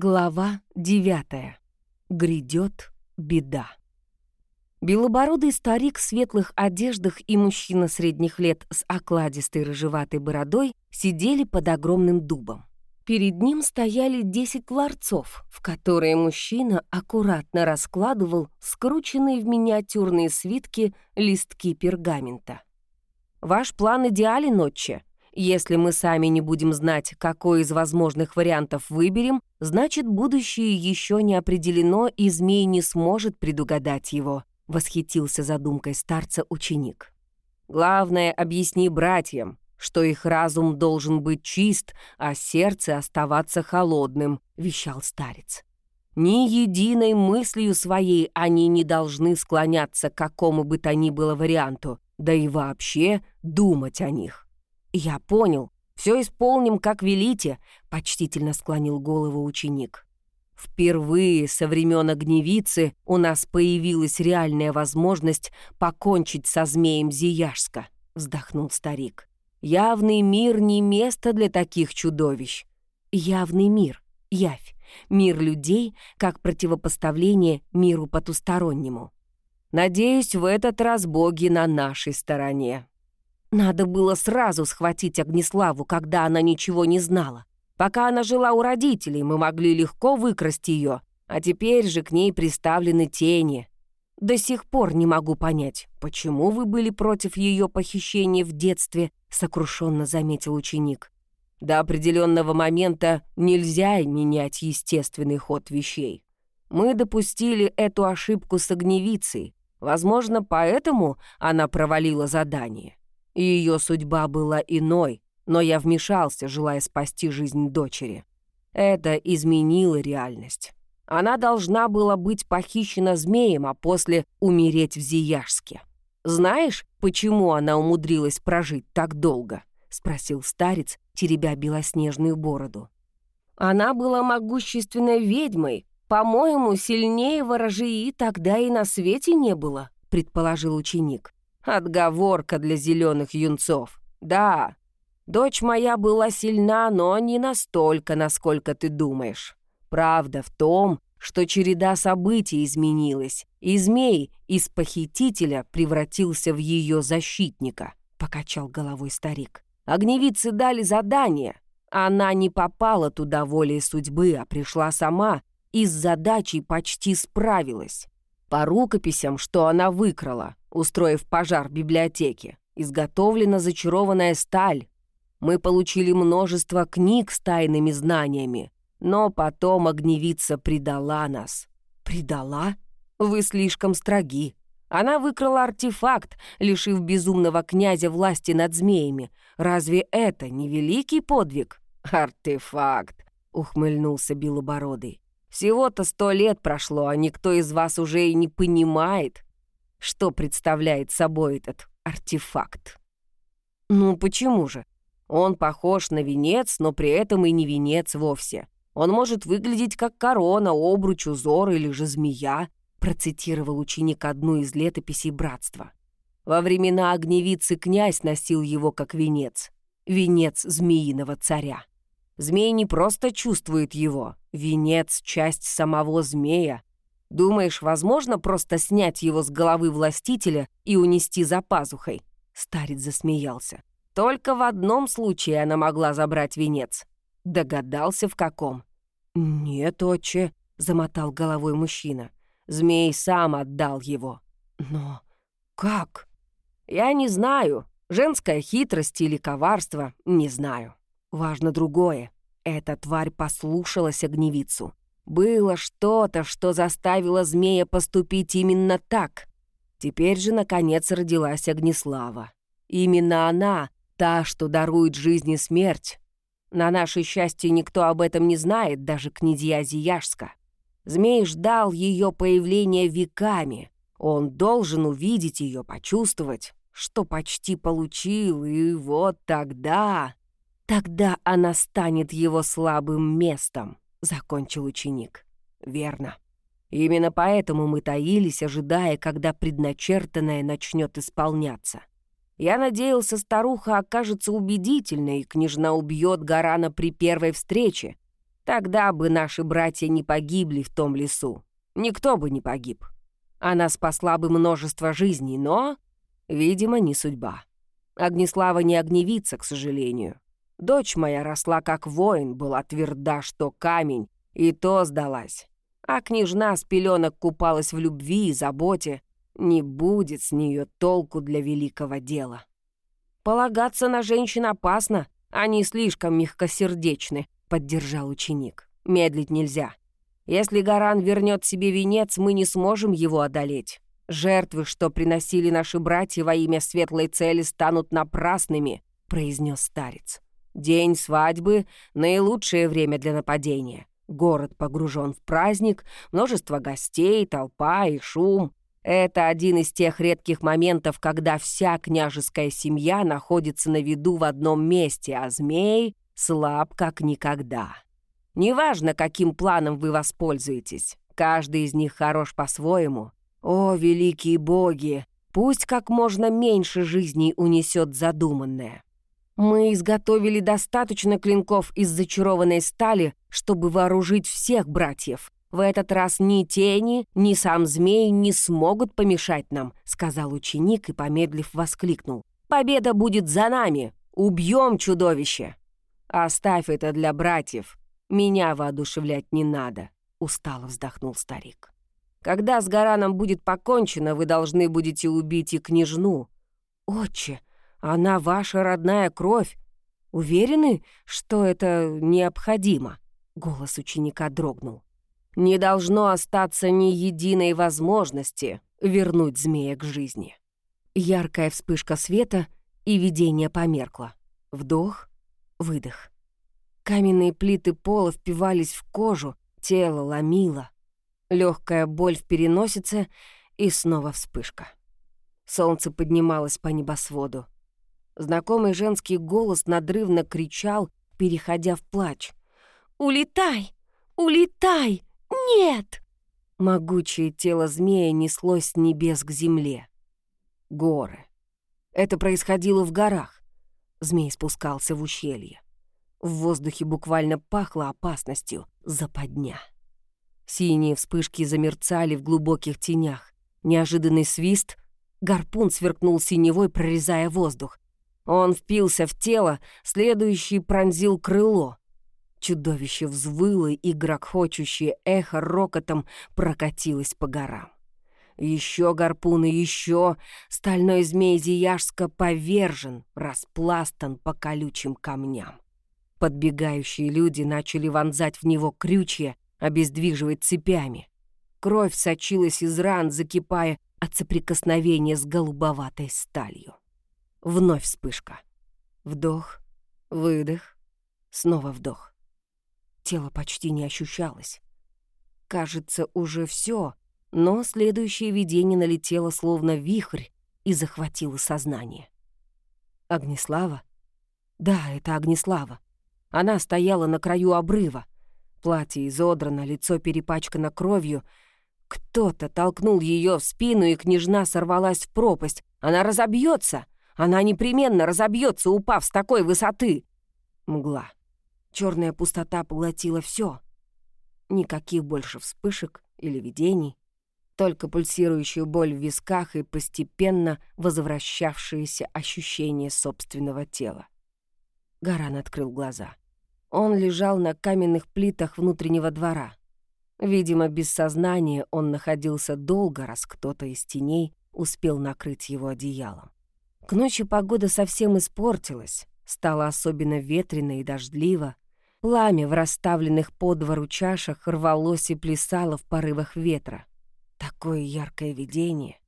Глава девятая. Грядет беда. Белобородый старик в светлых одеждах и мужчина средних лет с окладистой рыжеватой бородой сидели под огромным дубом. Перед ним стояли десять ларцов, в которые мужчина аккуратно раскладывал скрученные в миниатюрные свитки листки пергамента. «Ваш план идеален, отче. Если мы сами не будем знать, какой из возможных вариантов выберем, значит, будущее еще не определено, и змей не сможет предугадать его», — восхитился задумкой старца ученик. «Главное, объясни братьям, что их разум должен быть чист, а сердце оставаться холодным», — вещал старец. «Ни единой мыслью своей они не должны склоняться к какому бы то ни было варианту, да и вообще думать о них. «Я понял. Все исполним, как велите», — почтительно склонил голову ученик. «Впервые со времен огневицы у нас появилась реальная возможность покончить со змеем Зияшска», — вздохнул старик. «Явный мир не место для таких чудовищ. Явный мир, явь, мир людей как противопоставление миру потустороннему. Надеюсь, в этот раз боги на нашей стороне». Надо было сразу схватить Огнеславу, когда она ничего не знала. Пока она жила у родителей, мы могли легко выкрасть ее, а теперь же к ней приставлены тени. До сих пор не могу понять, почему вы были против ее похищения в детстве, сокрушенно заметил ученик. До определенного момента нельзя менять естественный ход вещей. Мы допустили эту ошибку с огневицей. Возможно, поэтому она провалила задание ее судьба была иной, но я вмешался, желая спасти жизнь дочери. Это изменило реальность. Она должна была быть похищена змеем, а после умереть в Зияшске. Знаешь, почему она умудрилась прожить так долго?» — спросил старец, теребя белоснежную бороду. «Она была могущественной ведьмой. По-моему, сильнее ворожии тогда и на свете не было», — предположил ученик. Отговорка для зеленых юнцов. Да, дочь моя была сильна, но не настолько, насколько ты думаешь. Правда в том, что череда событий изменилась, и змей из похитителя превратился в ее защитника, покачал головой старик. Огневицы дали задание. Она не попала туда волей судьбы, а пришла сама и с задачей почти справилась. По рукописям, что она выкрала, устроив пожар в библиотеке, изготовлена зачарованная сталь. Мы получили множество книг с тайными знаниями, но потом огневица предала нас. Предала? Вы слишком строги. Она выкрала артефакт, лишив безумного князя власти над змеями. Разве это не великий подвиг? Артефакт, ухмыльнулся Белобородый. Всего-то сто лет прошло, а никто из вас уже и не понимает, что представляет собой этот артефакт. Ну почему же? Он похож на венец, но при этом и не венец вовсе. Он может выглядеть как корона, обруч, узор или же змея, процитировал ученик одну из летописей братства. Во времена огневицы князь носил его как венец. Венец змеиного царя. Змей не просто чувствует его. Венец — часть самого змея. Думаешь, возможно просто снять его с головы властителя и унести за пазухой?» Старец засмеялся. «Только в одном случае она могла забрать венец. Догадался, в каком?» «Нет, отче», — замотал головой мужчина. «Змей сам отдал его». «Но как?» «Я не знаю. Женская хитрость или коварство, не знаю. Важно другое. Эта тварь послушалась огневицу. Было что-то, что заставило змея поступить именно так. Теперь же, наконец, родилась Огнеслава. Именно она, та, что дарует жизнь и смерть. На наше счастье никто об этом не знает, даже князья Зияшска. Змей ждал ее появления веками. Он должен увидеть ее, почувствовать, что почти получил, и вот тогда... Тогда она станет его слабым местом, закончил ученик. Верно. Именно поэтому мы таились, ожидая, когда предначертанное начнет исполняться. Я надеялся, старуха окажется убедительной, и княжна убьет Гарана при первой встрече. Тогда бы наши братья не погибли в том лесу. Никто бы не погиб. Она спасла бы множество жизней, но, видимо, не судьба. Огнеслава не огневится, к сожалению. Дочь моя росла как воин, была тверда, что камень, и то сдалась. А княжна с пеленок купалась в любви и заботе. Не будет с нее толку для великого дела. Полагаться на женщин опасно, они слишком мягкосердечны, поддержал ученик. Медлить нельзя. Если Гаран вернет себе венец, мы не сможем его одолеть. Жертвы, что приносили наши братья во имя светлой цели, станут напрасными, произнес старец. День свадьбы — наилучшее время для нападения. Город погружен в праздник, множество гостей, толпа и шум. Это один из тех редких моментов, когда вся княжеская семья находится на виду в одном месте, а змей слаб как никогда. Неважно, каким планом вы воспользуетесь, каждый из них хорош по-своему. О, великие боги, пусть как можно меньше жизней унесет задуманное. Мы изготовили достаточно клинков из зачарованной стали, чтобы вооружить всех братьев. В этот раз ни тени, ни сам змей не смогут помешать нам», — сказал ученик и, помедлив, воскликнул. «Победа будет за нами! Убьем чудовище!» «Оставь это для братьев. Меня воодушевлять не надо», — устало вздохнул старик. «Когда с Гараном будет покончено, вы должны будете убить и княжну». «Отче, она ваша родная кровь. Уверены, что это необходимо?» Голос ученика дрогнул. Не должно остаться ни единой возможности вернуть змея к жизни. Яркая вспышка света, и видение померкло. Вдох, выдох. Каменные плиты пола впивались в кожу, тело ломило. Легкая боль в переносице и снова вспышка. Солнце поднималось по небосводу. Знакомый женский голос надрывно кричал, переходя в плач. «Улетай! Улетай! «Нет!» Могучее тело змея неслось с небес к земле. Горы. Это происходило в горах. Змей спускался в ущелье. В воздухе буквально пахло опасностью западня. Синие вспышки замерцали в глубоких тенях. Неожиданный свист. Гарпун сверкнул синевой, прорезая воздух. Он впился в тело, следующий пронзил крыло. Чудовище взвыло, и грохочущее эхо рокотом прокатилось по горам. Еще гарпуны, еще стальной змей Зияшска повержен, распластан по колючим камням. Подбегающие люди начали вонзать в него крючья, обездвиживать цепями. Кровь сочилась из ран, закипая от соприкосновения с голубоватой сталью. Вновь вспышка. Вдох, выдох, снова вдох. Тело почти не ощущалось. Кажется, уже все, но следующее видение налетело словно вихрь и захватило сознание. Огнеслава? Да, это Огнеслава. Она стояла на краю обрыва. Платье изодрано, лицо перепачкано кровью. Кто-то толкнул ее в спину, и княжна сорвалась в пропасть. Она разобьется! Она непременно разобьется, упав с такой высоты! Мгла. Черная пустота поглотила все. Никаких больше вспышек или видений, только пульсирующую боль в висках и постепенно возвращавшееся ощущение собственного тела. Гаран открыл глаза. Он лежал на каменных плитах внутреннего двора. Видимо, без сознания он находился долго, раз кто-то из теней успел накрыть его одеялом. К ночи погода совсем испортилась, стало особенно ветрено и дождливо. Пламя в расставленных по двору чашах рвалось и плясало в порывах ветра. Такое яркое видение.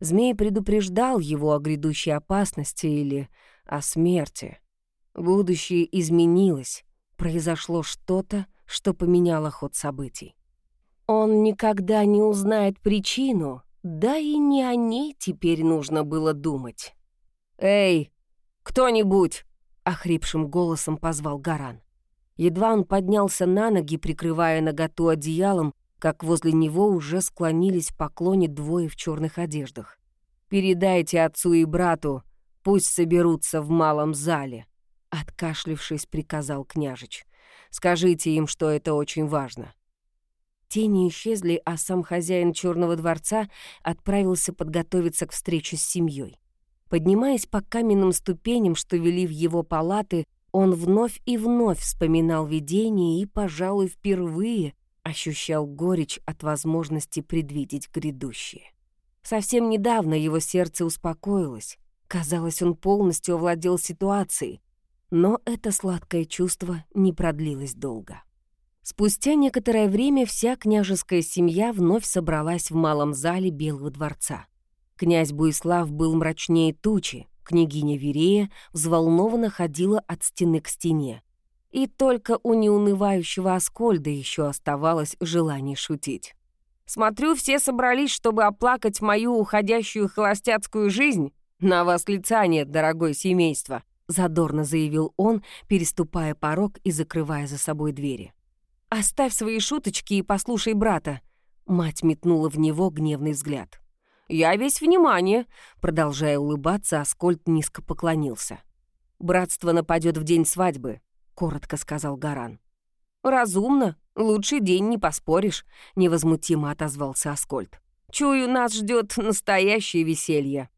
Змей предупреждал его о грядущей опасности или о смерти. Будущее изменилось. Произошло что-то, что поменяло ход событий. Он никогда не узнает причину, да и не о ней теперь нужно было думать. «Эй, кто-нибудь!» охрипшим голосом позвал Гаран. Едва он поднялся на ноги, прикрывая наготу одеялом, как возле него уже склонились в поклоне двое в черных одеждах. «Передайте отцу и брату, пусть соберутся в малом зале», — откашлившись, приказал княжич. Скажите им, что это очень важно». Тени исчезли, а сам хозяин Черного дворца отправился подготовиться к встрече с семьей. Поднимаясь по каменным ступеням, что вели в его палаты, он вновь и вновь вспоминал видение и, пожалуй, впервые ощущал горечь от возможности предвидеть грядущее. Совсем недавно его сердце успокоилось. Казалось, он полностью овладел ситуацией. Но это сладкое чувство не продлилось долго. Спустя некоторое время вся княжеская семья вновь собралась в малом зале Белого дворца. Князь Буислав был мрачнее тучи, княгиня Верея взволнованно ходила от стены к стене. И только у неунывающего Аскольда еще оставалось желание шутить. «Смотрю, все собрались, чтобы оплакать мою уходящую холостяцкую жизнь. На вас лица нет, дорогое семейство», — задорно заявил он, переступая порог и закрывая за собой двери. «Оставь свои шуточки и послушай брата». Мать метнула в него гневный взгляд. «Я весь внимание», — продолжая улыбаться, Аскольд низко поклонился. «Братство нападет в день свадьбы», — коротко сказал Гаран. «Разумно. Лучший день не поспоришь», — невозмутимо отозвался Аскольд. «Чую, нас ждет настоящее веселье».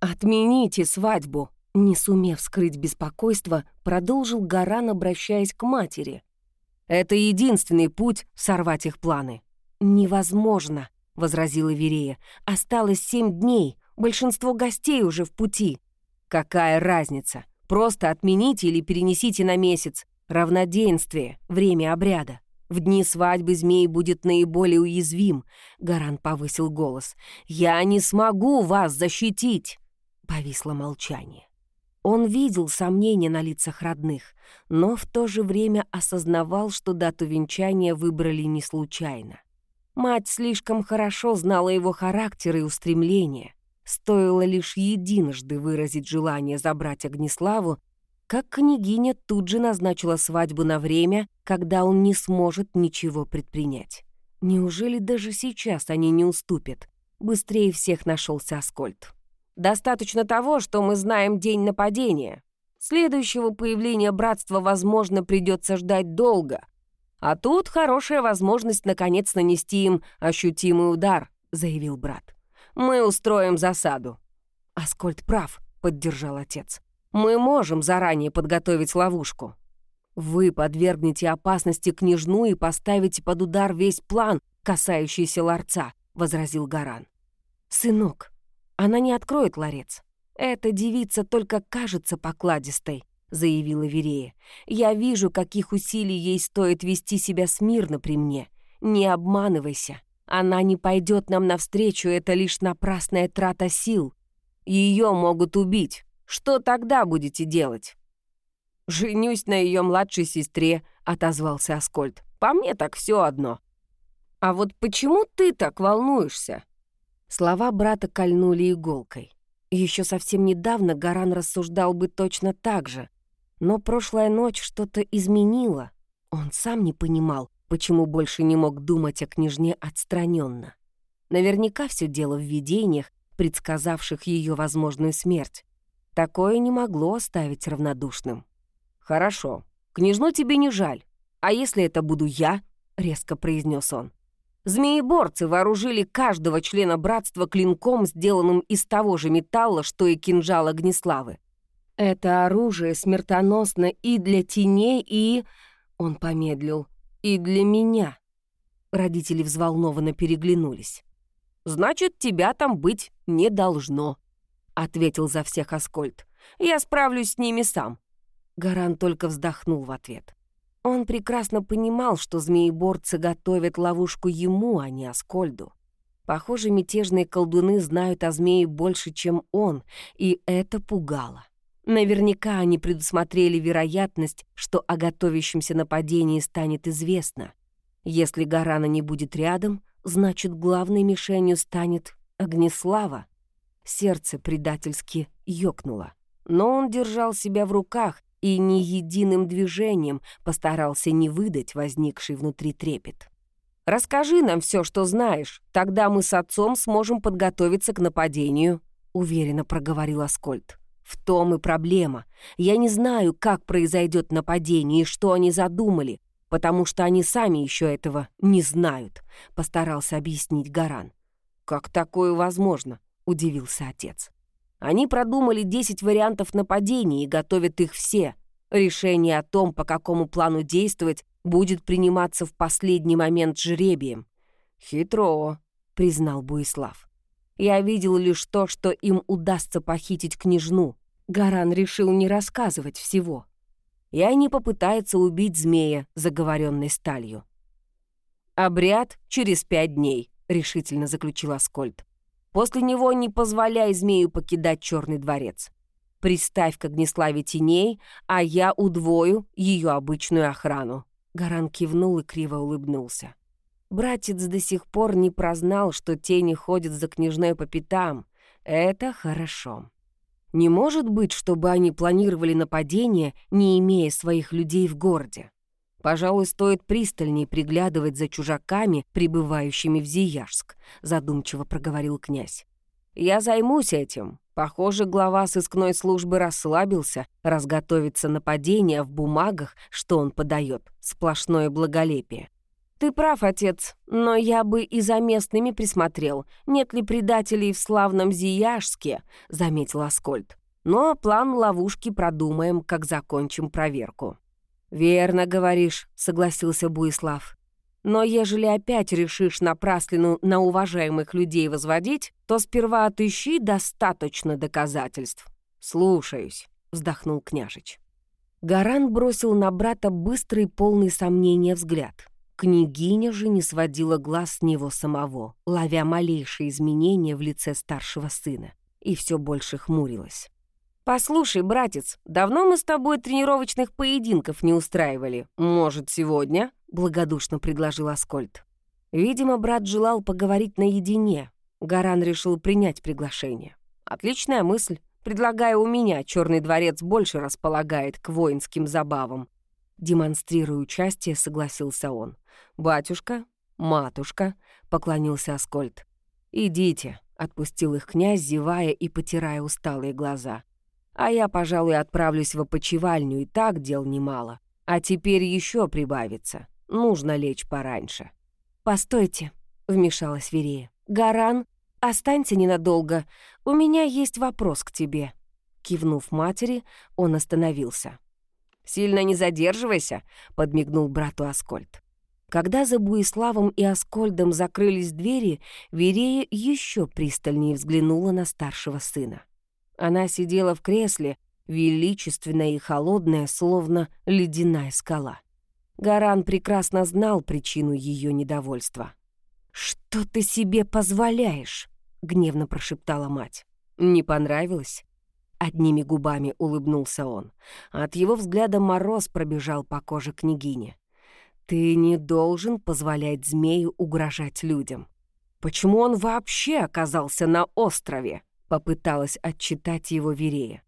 «Отмените свадьбу», — не сумев скрыть беспокойство, продолжил Гаран, обращаясь к матери. Это единственный путь сорвать их планы». «Невозможно», — возразила Верея. «Осталось семь дней. Большинство гостей уже в пути». «Какая разница? Просто отмените или перенесите на месяц. Равноденствие, время обряда. В дни свадьбы змей будет наиболее уязвим», — Гаран повысил голос. «Я не смогу вас защитить!» Повисло молчание. Он видел сомнения на лицах родных, но в то же время осознавал, что дату венчания выбрали не случайно. Мать слишком хорошо знала его характер и устремления. Стоило лишь единожды выразить желание забрать Огнеславу, как княгиня тут же назначила свадьбу на время, когда он не сможет ничего предпринять. Неужели даже сейчас они не уступят? Быстрее всех нашелся Аскольд. Достаточно того, что мы знаем день нападения. Следующего появления братства, возможно, придется ждать долго. А тут хорошая возможность наконец нанести им ощутимый удар, заявил брат. Мы устроим засаду. Аскольд прав, поддержал отец. Мы можем заранее подготовить ловушку. Вы подвергнете опасности княжну и поставите под удар весь план, касающийся ларца, возразил Гаран. Сынок, она не откроет ларец. Эта девица только кажется покладистой, заявила Верея. Я вижу, каких усилий ей стоит вести себя смирно при мне. Не обманывайся. Она не пойдет нам навстречу, это лишь напрасная трата сил. Ее могут убить. Что тогда будете делать? «Женюсь на ее младшей сестре», — отозвался Аскольд. «По мне так все одно». «А вот почему ты так волнуешься?» Слова брата кольнули иголкой. Еще совсем недавно Гаран рассуждал бы точно так же. Но прошлая ночь что-то изменила. Он сам не понимал, почему больше не мог думать о княжне отстраненно. Наверняка все дело в видениях, предсказавших ее возможную смерть. Такое не могло оставить равнодушным. «Хорошо, княжну тебе не жаль. А если это буду я?» — резко произнес он. Змееборцы вооружили каждого члена братства клинком, сделанным из того же металла, что и кинжал Огнеславы. Это оружие смертоносно и для теней, и... Он помедлил. И для меня. Родители взволнованно переглянулись. «Значит, тебя там быть не должно», — ответил за всех Аскольд. «Я справлюсь с ними сам». Гаран только вздохнул в ответ. Он прекрасно понимал, что змееборцы готовят ловушку ему, а не Аскольду. Похоже, мятежные колдуны знают о змее больше, чем он, и это пугало. Наверняка они предусмотрели вероятность, что о готовящемся нападении станет известно. Если Гарана не будет рядом, значит, главной мишенью станет Огнеслава. Сердце предательски ёкнуло. Но он держал себя в руках и ни единым движением постарался не выдать возникший внутри трепет. «Расскажи нам все, что знаешь, тогда мы с отцом сможем подготовиться к нападению», — уверенно проговорил Аскольд. «В том и проблема. Я не знаю, как произойдет нападение и что они задумали, потому что они сами еще этого не знают», — постарался объяснить Гаран. «Как такое возможно?» — удивился отец. «Они продумали 10 вариантов нападений и готовят их все. Решение о том, по какому плану действовать, будет приниматься в последний момент жребием». «Хитро», — признал Буислав. «Я видел лишь то, что им удастся похитить княжну. Гаран решил не рассказывать всего. И они попытаются убить змея, заговоренной сталью». «Обряд через пять дней», — решительно заключил Аскольд. «После него не позволяй змею покидать Черный дворец. Приставь к Огнеславе теней, а я удвою ее обычную охрану». Гаран кивнул и криво улыбнулся. Братец до сих пор не прознал, что тени ходят за княжной по пятам. Это хорошо. Не может быть, чтобы они планировали нападение, не имея своих людей в городе. Пожалуй, стоит пристальнее приглядывать за чужаками, прибывающими в Зияжск, задумчиво проговорил князь. Я займусь этим. Похоже, глава сыскной службы расслабился, разготовится нападение в бумагах, что он подает, сплошное благолепие. «Ты прав, отец, но я бы и за местными присмотрел. Нет ли предателей в славном Зияжске?» — заметил Аскольд. «Но план ловушки продумаем, как закончим проверку». «Верно говоришь», — согласился Буислав. «Но ежели опять решишь напраслину на уважаемых людей возводить, то сперва отыщи достаточно доказательств». «Слушаюсь», — вздохнул княжич. Гаран бросил на брата быстрый, полный сомнения взгляд — Княгиня же не сводила глаз с него самого, ловя малейшие изменения в лице старшего сына, и все больше хмурилась. «Послушай, братец, давно мы с тобой тренировочных поединков не устраивали. Может, сегодня?» — благодушно предложил Аскольд. Видимо, брат желал поговорить наедине. Гаран решил принять приглашение. «Отличная мысль. Предлагаю у меня, Черный дворец больше располагает к воинским забавам». Демонстрируя участие, согласился он. «Батюшка, матушка», — поклонился Аскольд. «Идите», — отпустил их князь, зевая и потирая усталые глаза. «А я, пожалуй, отправлюсь в опочивальню, и так дел немало. А теперь еще прибавится. Нужно лечь пораньше». «Постойте», — вмешалась Верея. «Гаран, останься ненадолго. У меня есть вопрос к тебе». Кивнув матери, он остановился. «Сильно не задерживайся», — подмигнул брату Аскольд. Когда за Буиславом и Аскольдом закрылись двери, Верея еще пристальнее взглянула на старшего сына. Она сидела в кресле, величественная и холодная, словно ледяная скала. Гаран прекрасно знал причину ее недовольства. «Что ты себе позволяешь?» — гневно прошептала мать. «Не понравилось?» Одними губами улыбнулся он. От его взгляда мороз пробежал по коже княгини. «Ты не должен позволять змею угрожать людям. Почему он вообще оказался на острове?» Попыталась отчитать его Верея.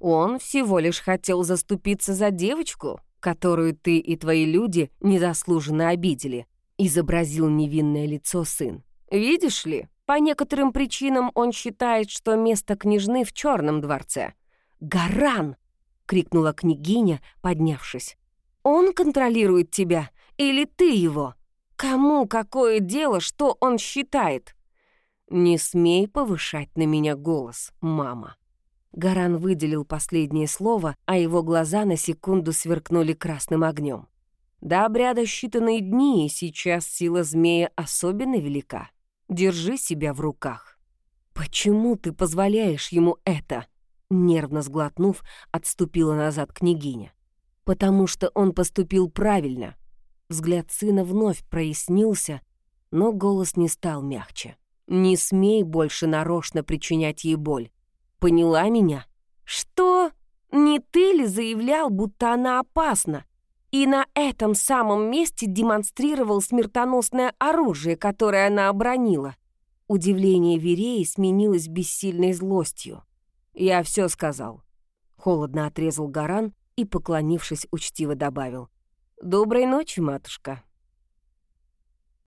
«Он всего лишь хотел заступиться за девочку, которую ты и твои люди незаслуженно обидели», изобразил невинное лицо сын. «Видишь ли, по некоторым причинам он считает, что место княжны в черном дворце». «Гаран!» — крикнула княгиня, поднявшись. Он контролирует тебя или ты его? Кому какое дело, что он считает? Не смей повышать на меня голос, мама. Гаран выделил последнее слово, а его глаза на секунду сверкнули красным огнем. До обряда считанные дни, и сейчас сила змея особенно велика. Держи себя в руках. Почему ты позволяешь ему это? Нервно сглотнув, отступила назад княгиня потому что он поступил правильно. Взгляд сына вновь прояснился, но голос не стал мягче. «Не смей больше нарочно причинять ей боль. Поняла меня?» «Что? Не ты ли заявлял, будто она опасна? И на этом самом месте демонстрировал смертоносное оружие, которое она обронила?» Удивление Вереи сменилось бессильной злостью. «Я все сказал». Холодно отрезал Гаран и, поклонившись, учтиво добавил. «Доброй ночи, матушка».